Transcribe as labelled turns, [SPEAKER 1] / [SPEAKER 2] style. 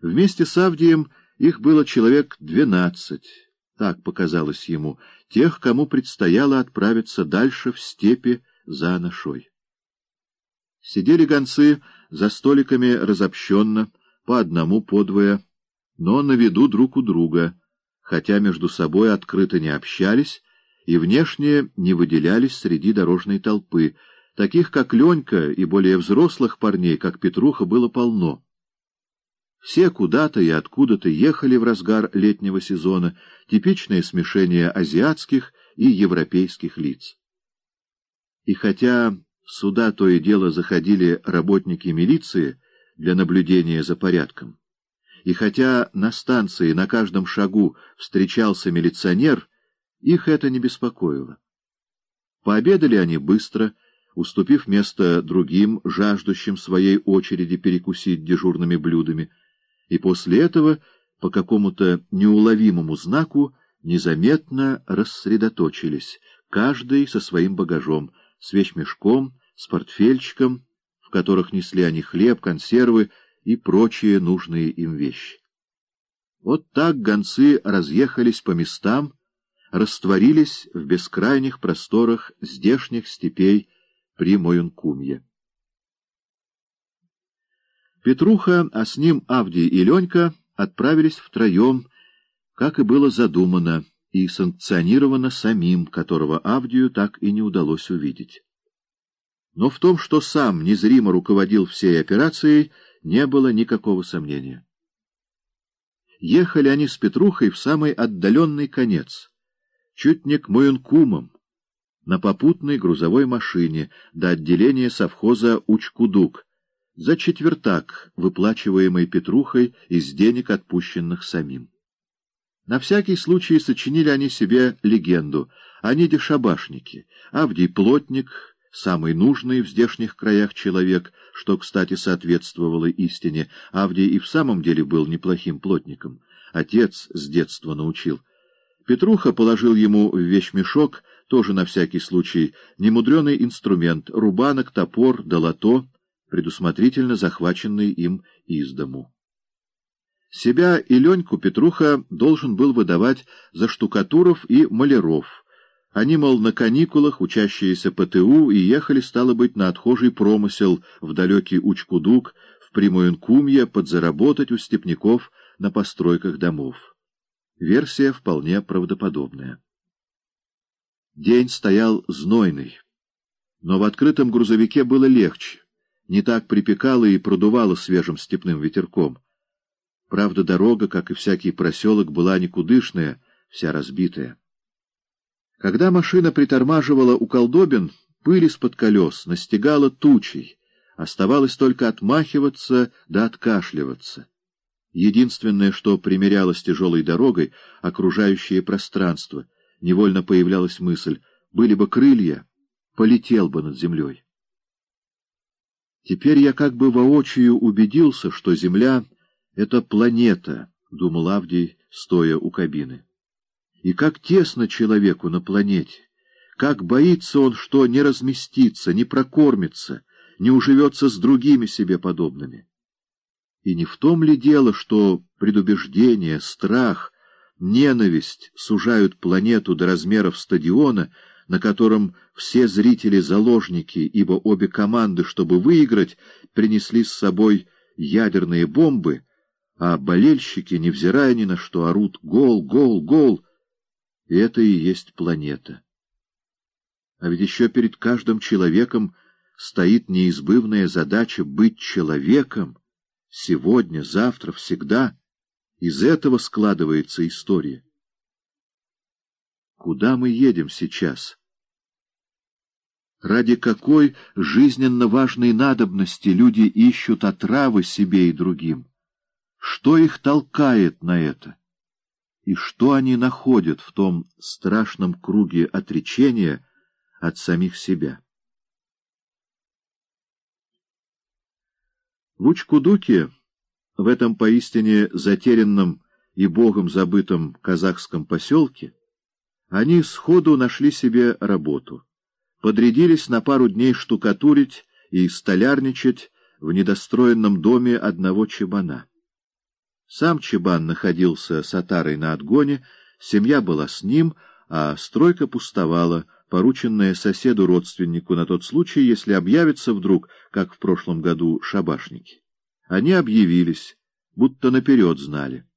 [SPEAKER 1] Вместе с Авдием их было человек двенадцать, так показалось ему, тех, кому предстояло отправиться дальше в степи за Анашой. Сидели гонцы за столиками разобщенно, по одному, по двое, но на виду друг у друга, хотя между собой открыто не общались и внешне не выделялись среди дорожной толпы, таких как Ленька и более взрослых парней, как Петруха, было полно. Все куда-то и откуда-то ехали в разгар летнего сезона, типичное смешение азиатских и европейских лиц. И хотя сюда то и дело заходили работники милиции для наблюдения за порядком, и хотя на станции на каждом шагу встречался милиционер, их это не беспокоило. Пообедали они быстро, уступив место другим, жаждущим своей очереди перекусить дежурными блюдами, и после этого, по какому-то неуловимому знаку, незаметно рассредоточились, каждый со своим багажом, с вещмешком, с портфельчиком, в которых несли они хлеб, консервы и прочие нужные им вещи. Вот так гонцы разъехались по местам, растворились в бескрайних просторах здешних степей при Моюнкумье. Петруха, а с ним Авдий и Ленька отправились втроем, как и было задумано и санкционировано самим, которого Авдию так и не удалось увидеть. Но в том, что сам незримо руководил всей операцией, не было никакого сомнения. Ехали они с Петрухой в самый отдаленный конец, чуть не к Моюнкумам, на попутной грузовой машине до отделения совхоза Учкудук, за четвертак, выплачиваемый Петрухой из денег, отпущенных самим. На всякий случай сочинили они себе легенду. Они дешабашники, Авдий плотник, самый нужный в здешних краях человек, что, кстати, соответствовало истине. Авдий и в самом деле был неплохим плотником. Отец с детства научил. Петруха положил ему в вещмешок, тоже на всякий случай, немудреный инструмент — рубанок, топор, долото, предусмотрительно захваченный им из дому. Себя и Леньку Петруха должен был выдавать за штукатуров и маляров, они, мол, на каникулах, учащиеся ПТУ, и ехали, стало быть, на отхожий промысел в далекий Учкудук, в Примоинкумье, подзаработать у степняков на постройках домов. Версия вполне правдоподобная. День стоял знойный, но в открытом грузовике было легче, не так припекало и продувало свежим степным ветерком. Правда, дорога, как и всякий проселок, была никудышная, вся разбитая. Когда машина притормаживала у колдобин, пыль из-под колес настигала тучей, оставалось только отмахиваться да откашливаться. Единственное, что примеряло тяжелой дорогой, — окружающее пространство. Невольно появлялась мысль, были бы крылья, полетел бы над землей. Теперь я как бы воочию убедился, что Земля — это планета, — думал Авдий, стоя у кабины. И как тесно человеку на планете, как боится он, что не разместится, не прокормится, не уживется с другими себе подобными. И не в том ли дело, что предубеждение, страх, ненависть сужают планету до размеров стадиона, на котором все зрители заложники, ибо обе команды, чтобы выиграть, принесли с собой ядерные бомбы, а болельщики, невзирая ни на что, орут «Гол! Гол! Гол!» И это и есть планета. А ведь еще перед каждым человеком стоит неизбывная задача быть человеком сегодня, завтра, всегда. Из этого складывается история. Куда мы едем сейчас? Ради какой жизненно важной надобности люди ищут отравы себе и другим? Что их толкает на это? и что они находят в том страшном круге отречения от самих себя. В Учкудуке, в этом поистине затерянном и богом забытом казахском поселке, они сходу нашли себе работу, подрядились на пару дней штукатурить и столярничать в недостроенном доме одного чебана. Сам Чебан находился с отарой на отгоне, семья была с ним, а стройка пустовала, порученная соседу-родственнику на тот случай, если объявятся вдруг, как в прошлом году, шабашники. Они объявились, будто наперед знали.